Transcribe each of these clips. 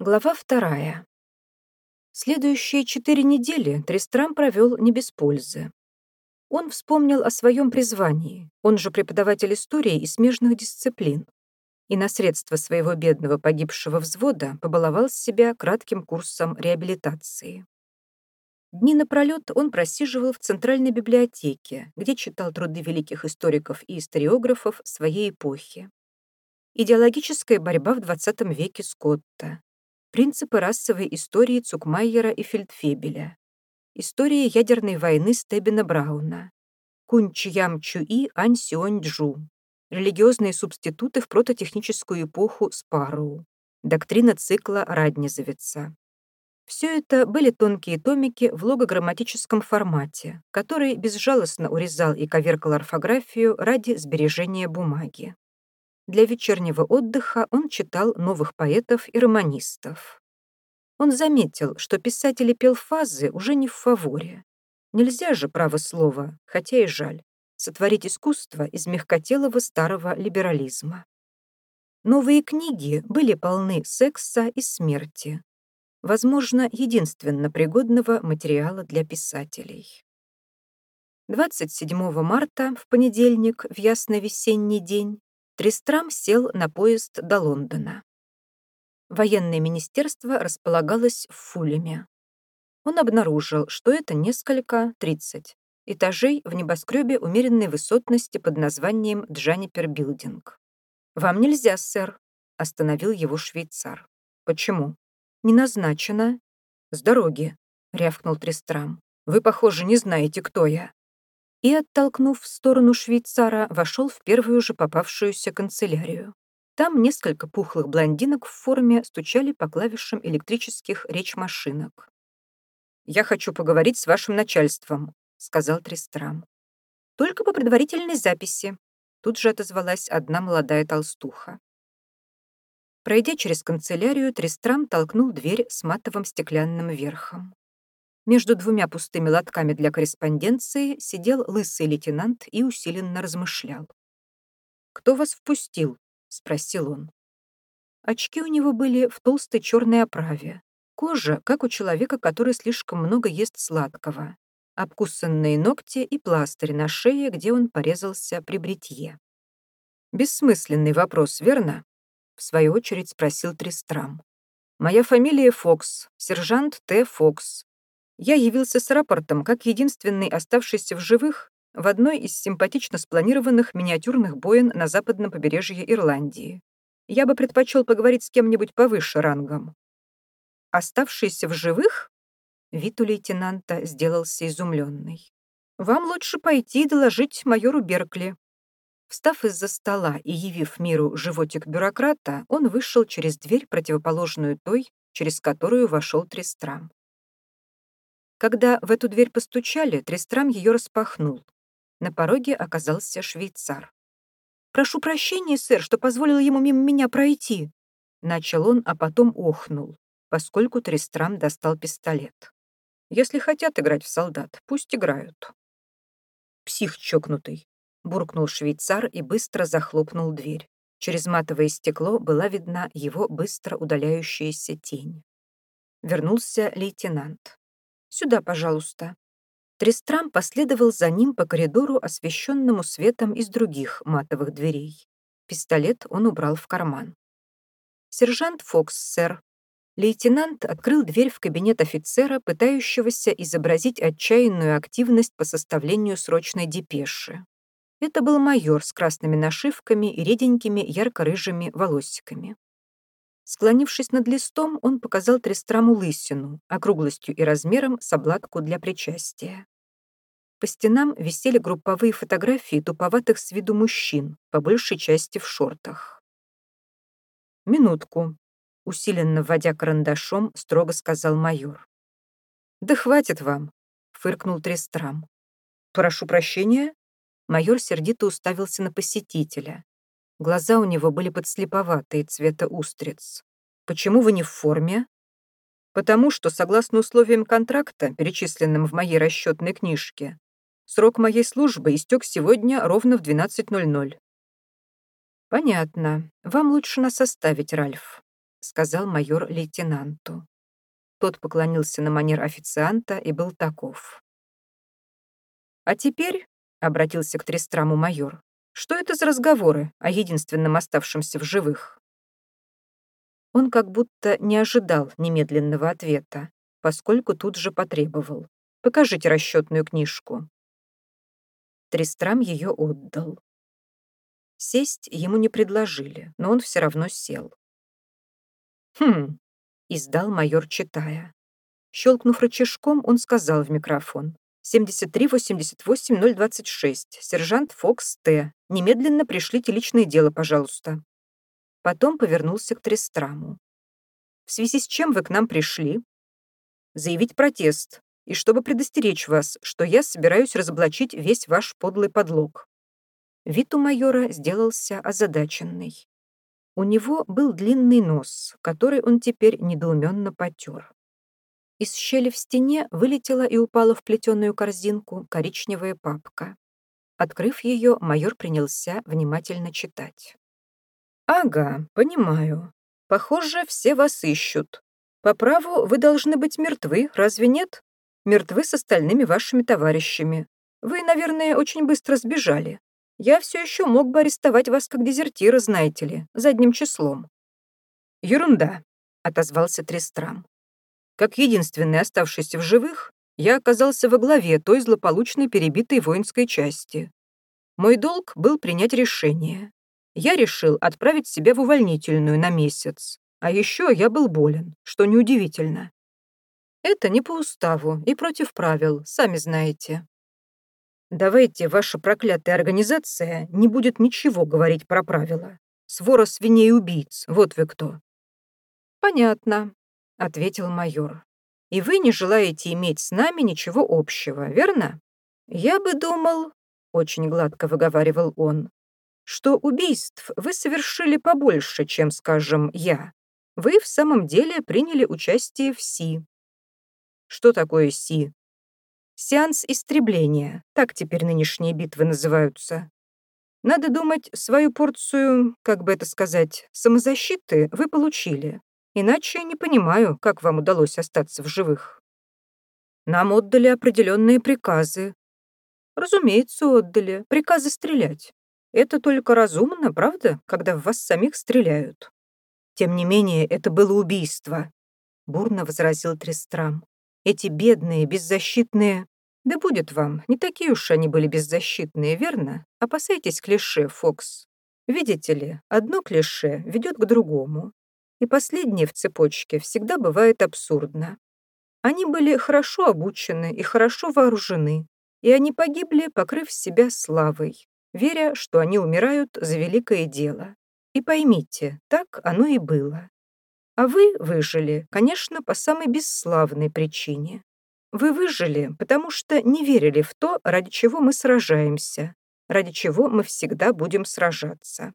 Глава вторая. Следующие четыре недели Тристрам провел не без пользы. Он вспомнил о своем призвании, он же преподаватель истории и смежных дисциплин, и на средства своего бедного погибшего взвода побаловал себя кратким курсом реабилитации. Дни напролет он просиживал в Центральной библиотеке, где читал труды великих историков и историографов своей эпохи. Идеологическая борьба в XX веке Скотта, Принципы расовой истории Цукмайера и Фельдфебеля. История ядерной войны Стеббина Брауна. Кунь Ям Чуи Ань Сюань Джу. Религиозные субституты в прототехническую эпоху Спару. Доктрина цикла Раднизовица. Все это были тонкие томики в логограмматическом формате, который безжалостно урезал и коверкал орфографию ради сбережения бумаги. Для вечернего отдыха он читал новых поэтов и романистов. Он заметил, что писатели пелфазы уже не в фаворе. Нельзя же, право слова, хотя и жаль, сотворить искусство из мягкотелого старого либерализма. Новые книги были полны секса и смерти, возможно, единственно пригодного материала для писателей. 27 марта, в понедельник, в ясный весенний день, Тристрам сел на поезд до Лондона. Военное министерство располагалось в Фулеме. Он обнаружил, что это несколько, 30, этажей в небоскребе умеренной высотности под названием Джанипер Билдинг. «Вам нельзя, сэр», — остановил его швейцар. «Почему?» «Не назначено». «С дороги», — рявкнул Тристрам. «Вы, похоже, не знаете, кто я» и, оттолкнув в сторону швейцара, вошел в первую же попавшуюся канцелярию. Там несколько пухлых блондинок в форме стучали по клавишам электрических речмашинок. «Я хочу поговорить с вашим начальством», — сказал Тристрам. «Только по предварительной записи», — тут же отозвалась одна молодая толстуха. Пройдя через канцелярию, Тристрам толкнул дверь с матовым стеклянным верхом. Между двумя пустыми лотками для корреспонденции сидел лысый лейтенант и усиленно размышлял. «Кто вас впустил?» — спросил он. Очки у него были в толстой черной оправе. Кожа, как у человека, который слишком много ест сладкого. Обкусанные ногти и пластырь на шее, где он порезался при бритье. «Бессмысленный вопрос, верно?» — в свою очередь спросил Тристрам. «Моя фамилия Фокс, сержант Т. Фокс, я явился с рапортом как единственный оставшийся в живых в одной из симпатично спланированных миниатюрных боен на западном побережье Ирландии. Я бы предпочел поговорить с кем-нибудь повыше рангом. «Оставшийся в живых?» Вид у лейтенанта сделался изумленный. «Вам лучше пойти и доложить майору Беркли». Встав из-за стола и явив миру животик бюрократа, он вышел через дверь, противоположную той, через которую вошел Трестрам. Когда в эту дверь постучали, Трестрам ее распахнул. На пороге оказался швейцар. «Прошу прощения, сэр, что позволил ему мимо меня пройти», начал он, а потом охнул, поскольку Трестрам достал пистолет. «Если хотят играть в солдат, пусть играют». «Псих чокнутый», — буркнул швейцар и быстро захлопнул дверь. Через матовое стекло была видна его быстро удаляющаяся тень. Вернулся лейтенант. Сюда, пожалуйста». Трестрам последовал за ним по коридору, освещенному светом из других матовых дверей. Пистолет он убрал в карман. «Сержант Фокс, сэр». Лейтенант открыл дверь в кабинет офицера, пытающегося изобразить отчаянную активность по составлению срочной депеши. Это был майор с красными нашивками и реденькими ярко-рыжими волосиками. Склонившись над листом, он показал Трестраму лысину, округлостью и размером с обладку для причастия. По стенам висели групповые фотографии туповатых с виду мужчин, по большей части в шортах. «Минутку», — усиленно вводя карандашом, строго сказал майор. «Да хватит вам», — фыркнул Трестрам. «Прошу прощения?» Майор сердито уставился на посетителя, Глаза у него были подслеповатые цвета устриц. «Почему вы не в форме?» «Потому что, согласно условиям контракта, перечисленным в моей расчетной книжке, срок моей службы истек сегодня ровно в 12.00». «Понятно. Вам лучше нас оставить, Ральф». — сказал майор лейтенанту. Тот поклонился на манер официанта и был таков. «А теперь», — обратился к Трестраму майор, «что это за разговоры о единственном оставшемся в живых?» Он как будто не ожидал немедленного ответа, поскольку тут же потребовал. «Покажите расчетную книжку». Трестрам ее отдал. Сесть ему не предложили, но он все равно сел. «Хм», — издал майор, читая. Щелкнув рычажком, он сказал в микрофон. «73-88-026. Сержант Фокс Т. Немедленно пришлите личное дело, пожалуйста». Потом повернулся к Трестраму. «В связи с чем вы к нам пришли?» «Заявить протест, и чтобы предостеречь вас, что я собираюсь разоблачить весь ваш подлый подлог». Вид у майора сделался озадаченный. У него был длинный нос, который он теперь недоуменно потер. Из щели в стене вылетела и упала в плетеную корзинку коричневая папка. Открыв ее, майор принялся внимательно читать. «Ага, понимаю. Похоже, все вас ищут. По праву вы должны быть мертвы, разве нет? Мертвы с остальными вашими товарищами. Вы, наверное, очень быстро сбежали я все еще мог бы арестовать вас как дезертира, знаете ли, задним числом». «Ерунда», — отозвался Трестрам. «Как единственный оставшийся в живых, я оказался во главе той злополучной перебитой воинской части. Мой долг был принять решение. Я решил отправить себя в увольнительную на месяц. А еще я был болен, что неудивительно. Это не по уставу и против правил, сами знаете. Давайте ваша проклятая организация не будет ничего говорить про правила. Свора свиней убийц, вот вы кто. Понятно, ответил майор. И вы не желаете иметь с нами ничего общего, верно? Я бы думал, очень гладко выговаривал он, что убийств вы совершили побольше, чем, скажем, я. Вы в самом деле приняли участие в СИ. Что такое СИ? Сеанс истребления, так теперь нынешние битвы называются. Надо думать, свою порцию, как бы это сказать, самозащиты вы получили. Иначе не понимаю, как вам удалось остаться в живых. Нам отдали определенные приказы. Разумеется, отдали. Приказы стрелять. Это только разумно, правда, когда в вас самих стреляют. Тем не менее, это было убийство, бурно возразил Трестрам. Эти бедные, беззащитные... Да будет вам, не такие уж они были беззащитные, верно? Опасайтесь клише, Фокс. Видите ли, одно клише ведет к другому. И последнее в цепочке всегда бывает абсурдно. Они были хорошо обучены и хорошо вооружены, и они погибли, покрыв себя славой, веря, что они умирают за великое дело. И поймите, так оно и было. А вы выжили, конечно, по самой бесславной причине. Вы выжили, потому что не верили в то, ради чего мы сражаемся, ради чего мы всегда будем сражаться.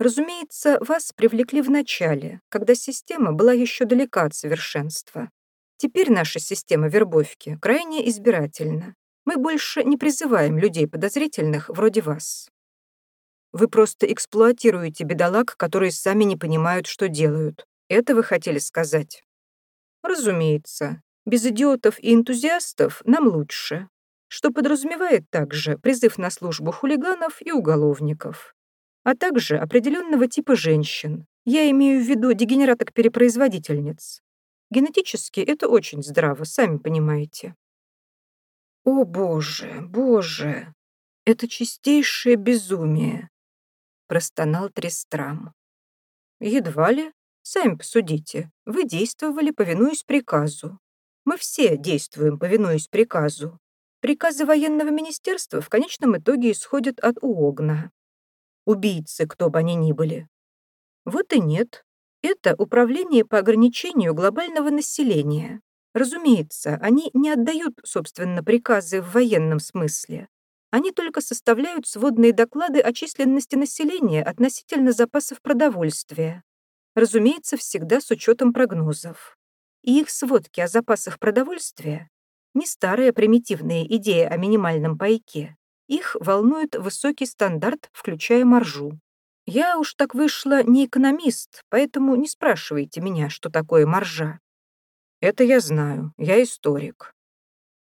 Разумеется, вас привлекли в начале, когда система была еще далека от совершенства. Теперь наша система вербовки крайне избирательна. Мы больше не призываем людей подозрительных вроде вас. Вы просто эксплуатируете бедолаг, которые сами не понимают, что делают, это вы хотели сказать? Разумеется. Без идиотов и энтузиастов нам лучше. Что подразумевает также призыв на службу хулиганов и уголовников. А также определенного типа женщин. Я имею в виду дегенераток-перепроизводительниц. Генетически это очень здраво, сами понимаете. О, боже, боже, это чистейшее безумие, простонал Трестрам. Едва ли, Сами посудите, вы действовали, повинуясь приказу. Мы все действуем, повинуясь приказу. Приказы военного министерства в конечном итоге исходят от УОГНа. Убийцы, кто бы они ни были. Вот и нет. Это управление по ограничению глобального населения. Разумеется, они не отдают, собственно, приказы в военном смысле. Они только составляют сводные доклады о численности населения относительно запасов продовольствия, разумеется, всегда с учетом прогнозов. И их сводки о запасах продовольствия не старая примитивная идея о минимальном пайке. Их волнует высокий стандарт, включая маржу. Я уж так вышла не экономист, поэтому не спрашивайте меня, что такое маржа. Это я знаю, я историк.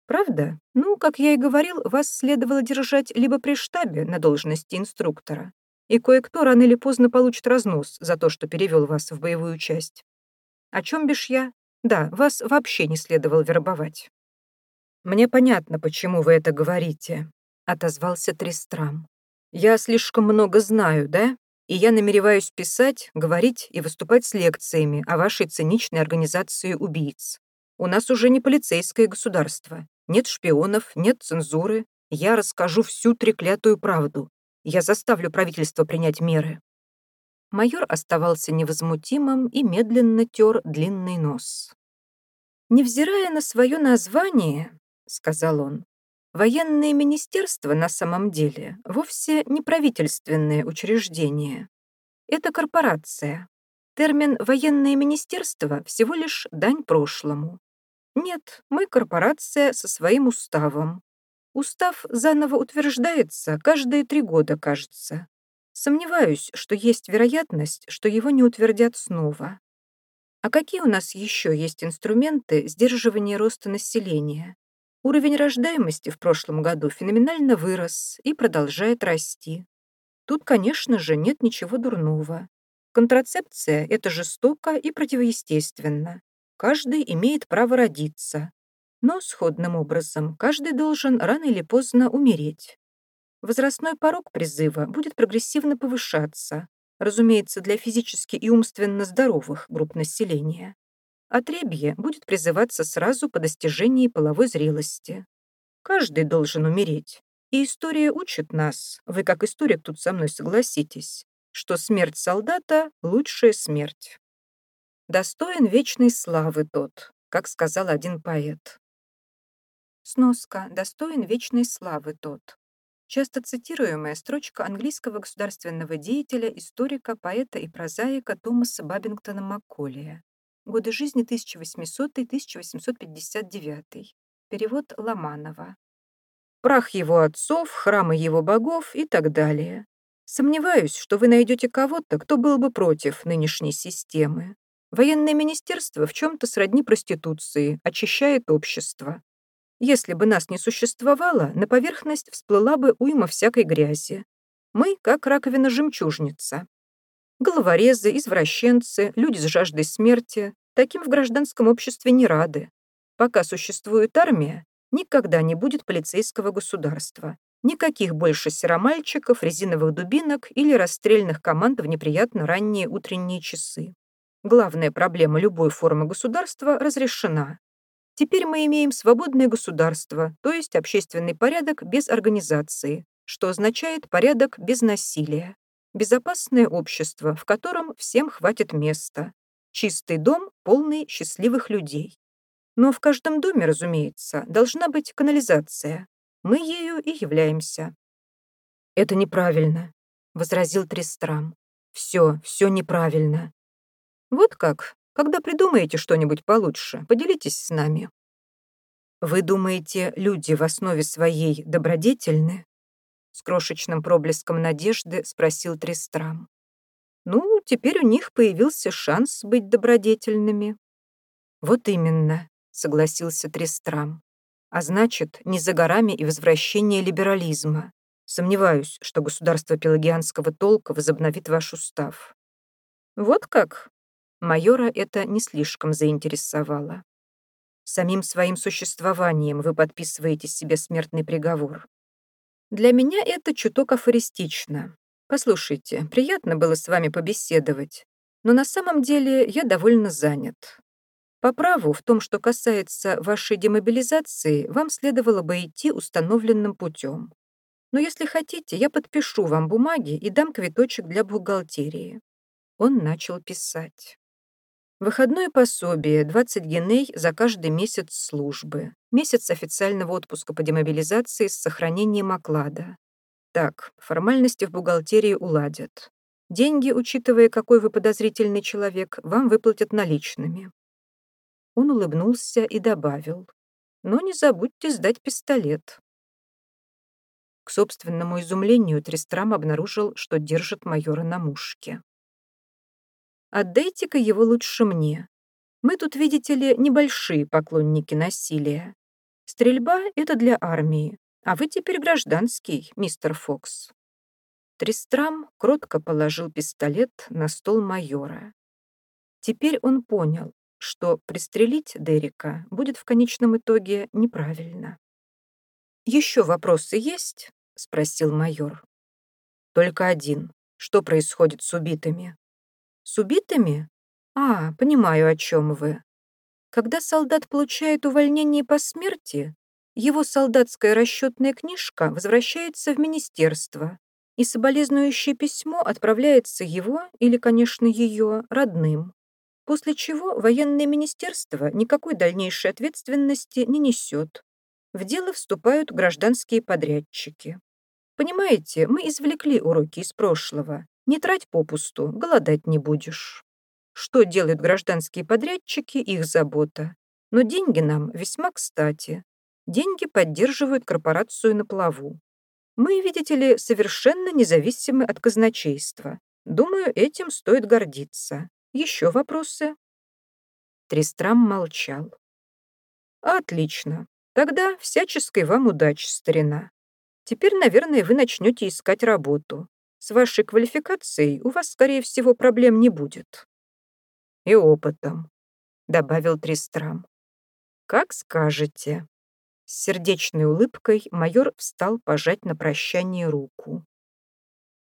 Правда? Ну, как я и говорил, вас следовало держать либо при штабе на должности инструктора, и кое-кто рано или поздно получит разнос за то, что перевел вас в боевую часть. О чем бишь я? Да, вас вообще не следовало вербовать. Мне понятно, почему вы это говорите, отозвался Тристрам. Я слишком много знаю, да? И я намереваюсь писать, говорить и выступать с лекциями о вашей циничной организации убийц. У нас уже не полицейское государство. Нет шпионов, нет цензуры. Я расскажу всю треклятую правду. Я заставлю правительство принять меры». Майор оставался невозмутимым и медленно тер длинный нос. «Невзирая на свое название, — сказал он, — военное министерство на самом деле вовсе не правительственное учреждение. Это корпорация. Термин «военное министерство» всего лишь дань прошлому. Нет, мы корпорация со своим уставом, Устав заново утверждается каждые три года, кажется. Сомневаюсь, что есть вероятность, что его не утвердят снова. А какие у нас еще есть инструменты сдерживания роста населения? Уровень рождаемости в прошлом году феноменально вырос и продолжает расти. Тут, конечно же, нет ничего дурного. Контрацепция — это жестоко и противоестественно. Каждый имеет право родиться. Но сходным образом каждый должен рано или поздно умереть. Возрастной порог призыва будет прогрессивно повышаться, разумеется, для физически и умственно здоровых групп населения. Отребье будет призываться сразу по достижении половой зрелости. Каждый должен умереть. И история учит нас, вы как историк тут со мной согласитесь, что смерть солдата — лучшая смерть. Достоин вечной славы тот, как сказал один поэт. Сноска «Достоин вечной славы тот». Часто цитируемая строчка английского государственного деятеля, историка, поэта и прозаика Томаса Бабингтона Макколия. Годы жизни 1800-1859. Перевод Ломанова. Прах его отцов, храмы его богов и так далее. Сомневаюсь, что вы найдете кого-то, кто был бы против нынешней системы. Военное министерство в чем-то сродни проституции, очищает общество. Если бы нас не существовало, на поверхность всплыла бы уйма всякой грязи. Мы как раковина-жемчужница. Головорезы, извращенцы, люди с жаждой смерти. Таким в гражданском обществе не рады. Пока существует армия, никогда не будет полицейского государства. Никаких больше серомальчиков, резиновых дубинок или расстрельных команд в неприятно ранние утренние часы. Главная проблема любой формы государства разрешена. Теперь мы имеем свободное государство, то есть общественный порядок без организации, что означает порядок без насилия. Безопасное общество, в котором всем хватит места. Чистый дом, полный счастливых людей. Но в каждом доме, разумеется, должна быть канализация. Мы ею и являемся. «Это неправильно», — возразил Тристрам. «Все, все неправильно». «Вот как? Когда придумаете что-нибудь получше, поделитесь с нами. Вы думаете, люди в основе своей добродетельны? С крошечным проблеском надежды спросил Тристрам. Ну, теперь у них появился шанс быть добродетельными. Вот именно, согласился Тристрам. А значит, не за горами и возвращение либерализма. Сомневаюсь, что государство пелагианского толка возобновит ваш устав. Вот как? Майора это не слишком заинтересовало. Самим своим существованием вы подписываете себе смертный приговор. Для меня это чуток афористично. Послушайте, приятно было с вами побеседовать, но на самом деле я довольно занят. По праву, в том, что касается вашей демобилизации, вам следовало бы идти установленным путем. Но если хотите, я подпишу вам бумаги и дам квиточек для бухгалтерии. Он начал писать. Выходное пособие 20 геней за каждый месяц службы. Месяц официального отпуска по демобилизации с сохранением оклада. Так, формальности в бухгалтерии уладят. Деньги, учитывая, какой вы подозрительный человек, вам выплатят наличными. Он улыбнулся и добавил. Но не забудьте сдать пистолет. К собственному изумлению Трестрам обнаружил, что держит майора на мушке. «Отдайте-ка его лучше мне. Мы тут, видите ли, небольшие поклонники насилия. Стрельба — это для армии, а вы теперь гражданский, мистер Фокс». Трестрам кротко положил пистолет на стол майора. Теперь он понял, что пристрелить Дерека будет в конечном итоге неправильно. «Еще вопросы есть?» — спросил майор. «Только один. Что происходит с убитыми?» «С убитыми? А, понимаю, о чем вы. Когда солдат получает увольнение по смерти, его солдатская расчетная книжка возвращается в министерство, и соболезнующее письмо отправляется его, или, конечно, ее, родным после чего военное министерство никакой дальнейшей ответственности не несет. В дело вступают гражданские подрядчики. Понимаете, мы извлекли уроки из прошлого. Не трать попусту, голодать не будешь. Что делают гражданские подрядчики, их забота. Но деньги нам весьма кстати. Деньги поддерживают корпорацию на плаву. Мы, видите ли, совершенно независимы от казначейства. Думаю, этим стоит гордиться. Еще вопросы?» Тристрам молчал. «Отлично. Тогда всяческой вам удачи, старина. Теперь, наверное, вы начнете искать работу. С вашей квалификацией у вас, скорее всего, проблем не будет. И опытом», — добавил Тристрам. «Как скажете». С сердечной улыбкой майор встал пожать на прощание руку.